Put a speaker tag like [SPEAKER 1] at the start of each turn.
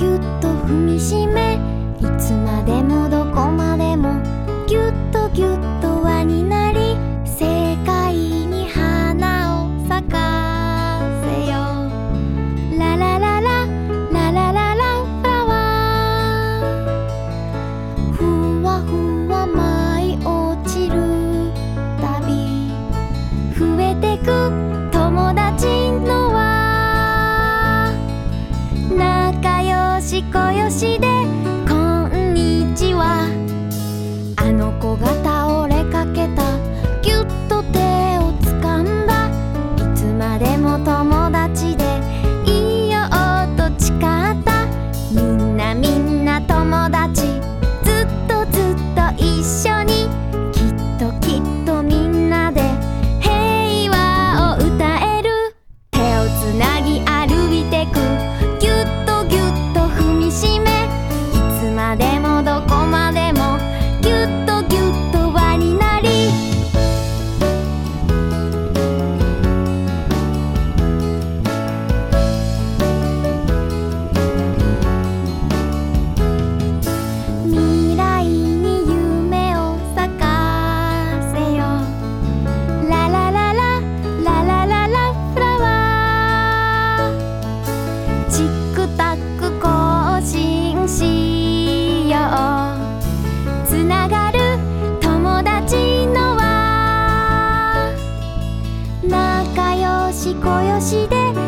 [SPEAKER 1] ぎゅっと踏みしめいつまでもどこまでもぎゅっとぎゅっと輪になり世界に花を咲かせよう。ララララララララフラワ。ーふわふわ舞い落ちるたび増えてく。彦よしでして